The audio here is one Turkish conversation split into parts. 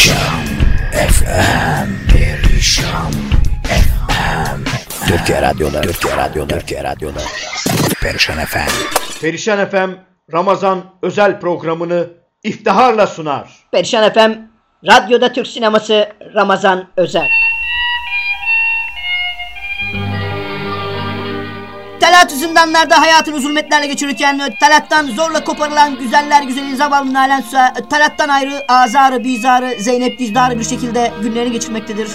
Perişan. FM Perişan. FM Türkiye Radyo'da. Türkiye Radyo'da. Türkiye Radyo'da. Perişan FM Perişan FM Ramazan özel programını iftiharla sunar. Perişan FM Radyoda Türk Sineması Ramazan Özel Talat zindanlarda hayatını zulmetlerle geçirirken talattan zorla koparılan güzeller güzeli zavallı Nalan Suha talattan ayrı azarı bizarı Zeynep dizdarı bir şekilde günlerini geçirmektedir.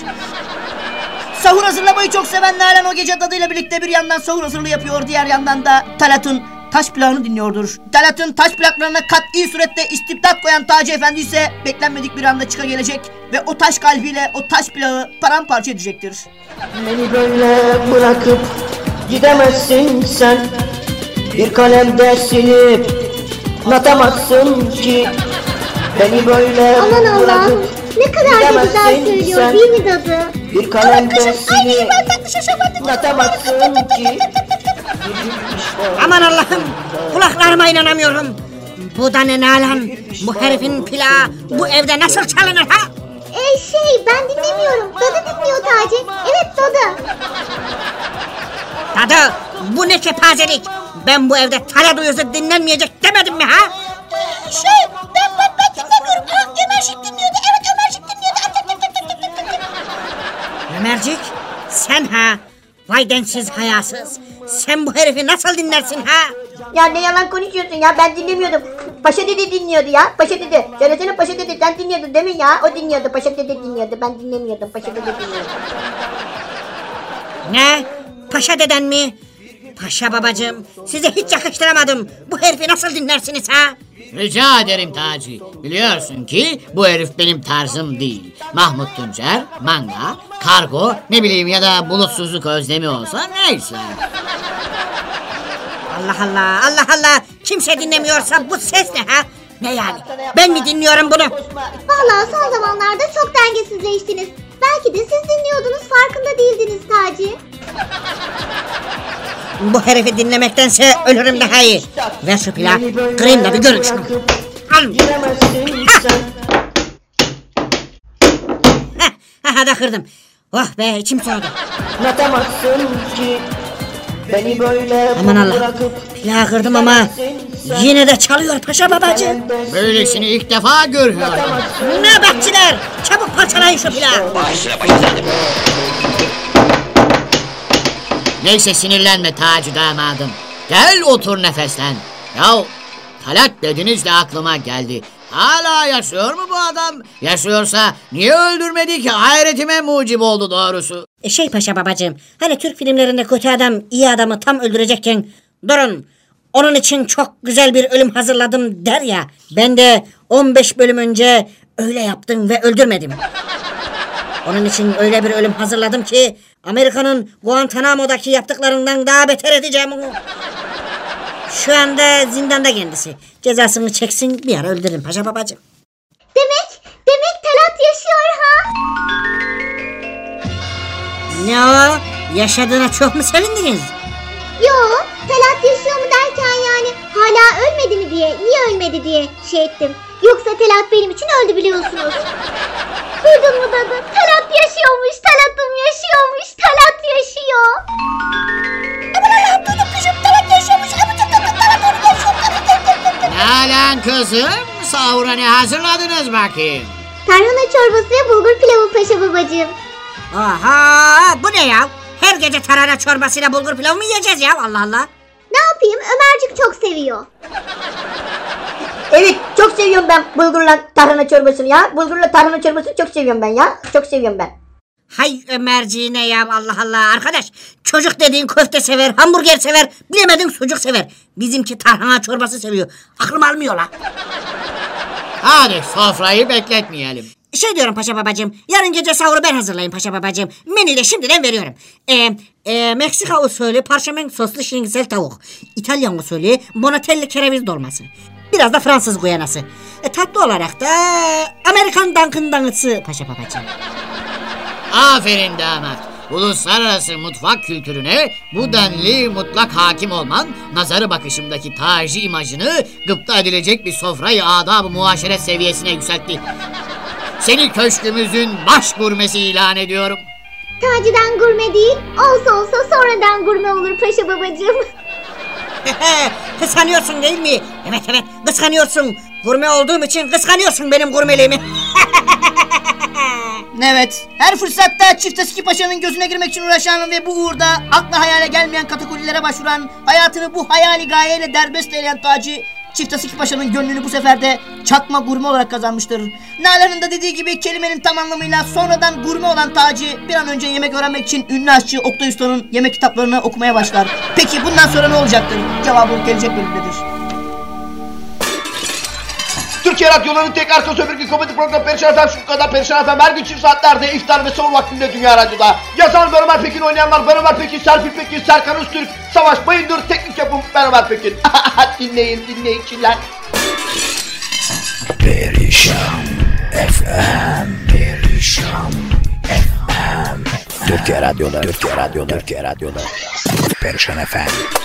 Sahur hazırlamayı çok seven Nalan o gece dadıyla birlikte bir yandan sahur hazırlığı yapıyor diğer yandan da Talat'ın taş plağını dinliyordur. Talat'ın taş plaklarına kat'i surette istibdat koyan Taci Efendi ise beklenmedik bir anda çıka gelecek ve o taş kalbiyle o taş plağı paramparça edecektir. Beni böyle bırakıp gidemezsin sen Bir kalemde silip atamazsın ki Beni böyle Aman Allah'ım ne kadar da güzel gidemezsin söylüyor sen. değil mi dadı? Bir kalemde silip atamazsın ki Aman Allah'ım kulaklarıma inanamıyorum. Bu da ne Nalan? Bu herifin plağı bu evde nasıl çalınır ha? Ee, şey ben dinlemiyorum. Dadı dinliyor Dadı bu ne kepazelik? Ben bu evde tala duyusu dinlenmeyecek demedim mi ha? Şey ben ben, ben dinlemiyorum. Ha, Ömercik dinliyordu. Evet Ömercik dinliyordu. Ömercik sen ha? Vay densiz hayasız. Sen bu herifi nasıl dinlersin ha? Ya ne yalan konuşuyorsun ya ben dinlemiyordum. Paşa dede dinliyordu ya. Paşa dede. Söylesene Paşa dede sen dinliyordun değil mi ya? O dinliyordu. Paşa dede dinliyordu. Ben dinlemiyordum. Paşa dede dinliyordu. Ne? Paşa deden mi? Paşa babacığım size hiç yakıştıramadım. Bu herifi nasıl dinlersiniz ha? Rica ederim Taci. Biliyorsun ki bu herif benim tarzım değil. Mahmut Tuncer, manga, kargo, ne bileyim ya da bulutsuzluk özlemi olsa neyse. Allah Allah Allah Allah kimse dinlemiyorsa bu ses ne ha? Ne yani? Ben mi dinliyorum bunu? Vallahi son zamanlarda çok dengesizleştiniz. Belki de siz dinliyordunuz farkında değildiniz Taci. Bu herifi dinlemektense ölürüm daha iyi. Ver şu pilav. Kırayım da bir görün şunu. Al. Heh, aha da kırdım. Oh be içim soğudu. atamazsın ki Beni böyle Aman Allah. bırakıp Pilav kırdım ama yine de çalıyor paşa babacığım. Böylesini ilk defa görüyorum. Nöbetçiler çabuk parçalayın şu pilavı. Neyse sinirlenme Taci damadım. Gel otur nefeslen. Yahu Talat dediniz de aklıma geldi. Hala yaşıyor mu bu adam? Yaşıyorsa niye öldürmedi ki? Hayretime mucib oldu doğrusu. E şey paşa babacığım hani Türk filmlerinde kötü adam iyi adamı tam öldürecekken durun onun için çok güzel bir ölüm hazırladım der ya. Ben de 15 bölüm önce öyle yaptım ve öldürmedim. Onun için öyle bir ölüm hazırladım ki Amerika'nın Guantanamo'daki yaptıklarından daha beter edeceğim onu. Şu anda zindanda kendisi. Cezasını çeksin bir ara öldürürüm paşa babacığım. Demek, demek Talat yaşıyor ha? Ne o? Yaşadığına çok mu sevindiniz? Yo, Talat yaşıyor mu derken yani hala ölmedi mi diye, niye ölmedi diye şey ettim. Yoksa Talat benim için öldü biliyorsunuz. Duydun mu dadı? Talat yaşıyormuş, Talat'ım yaşıyormuş, Talat yaşıyor. Allah'ım duydum kızım, Talat yaşıyormuş. Aman Allah'ım, Talat onu yaşıyor. Nalan kızım, sahura ne hazırladınız bakayım? Tarhana çorbası ve bulgur pilavı paşa babacığım. Aha bu ne ya? Her gece tarhana çorbasıyla bulgur pilavı mı yiyeceğiz ya Allah Allah. Ne yapayım Ömercik çok seviyor. Evet çok seviyorum ben bulgurla tarhana çorbasını ya. Bulgurla tarhana çorbasını çok seviyorum ben ya. Çok seviyorum ben. Hay Ömerciğine ya Allah Allah arkadaş. Çocuk dediğin köfte sever, hamburger sever, bilemedin sucuk sever. Bizimki tarhana çorbası seviyor. Aklım almıyor la. Hadi sofrayı bekletmeyelim. Şey diyorum paşa babacığım. Yarın gece sahuru ben hazırlayayım paşa babacığım. Menüyü de şimdiden veriyorum. Ee, e, Meksika usulü parşömen soslu şiringisel tavuk. İtalyan usulü bonatelli kereviz dolması. Biraz da Fransız guyanası. E, tatlı olarak da Amerikan Dunkin Donuts'ı paşa babacığım. Aferin damat. Uluslararası mutfak kültürüne bu denli mutlak hakim olman, nazarı bakışımdaki taci imajını gıpta edilecek bir sofrayı adab-ı muaşeret seviyesine yükseltti. seni köşkümüzün baş gurmesi ilan ediyorum. Taci'den gurme değil, olsa olsa sonradan gurme olur paşa babacığım. kıskanıyorsun değil mi? Evet evet kıskanıyorsun. Gurme olduğum için kıskanıyorsun benim gurmeliğimi. Evet, her fırsatta Çift Eski Paşa'nın gözüne girmek için uğraşan ve bu uğurda akla hayale gelmeyen katakullere başvuran, hayatını bu hayali gayeyle derbest eyleyen Taci, Çift Eski Paşa'nın gönlünü bu sefer de çakma gurme olarak kazanmıştır. Nalan'ın da dediği gibi kelimenin tam anlamıyla sonradan gurme olan Taci bir an önce yemek öğrenmek için ünlü aşçı Oktay Usta'nın yemek kitaplarını okumaya başlar. Peki bundan sonra ne olacaktır? Cevabı gelecek bölümdedir. Türkiye Radyoları'nın tek arka sömürge komedi programı Perişan Efem şu kadar Perişan Efem her gün çift saatlerde iftar ve son vaktinde Dünya Radyo'da. Yazan Ömer Pekin oynayanlar Ömer Pekin, Serpil Pekin, Serkan Öztürk, Savaş Bayındır, teknik yapım Ömer Pekin. dinleyin dinleyiciler. Perişan FM Perişan FM Türkiye Radyoları Türkiye Radyoları Türkiye Radyoları Perişan FM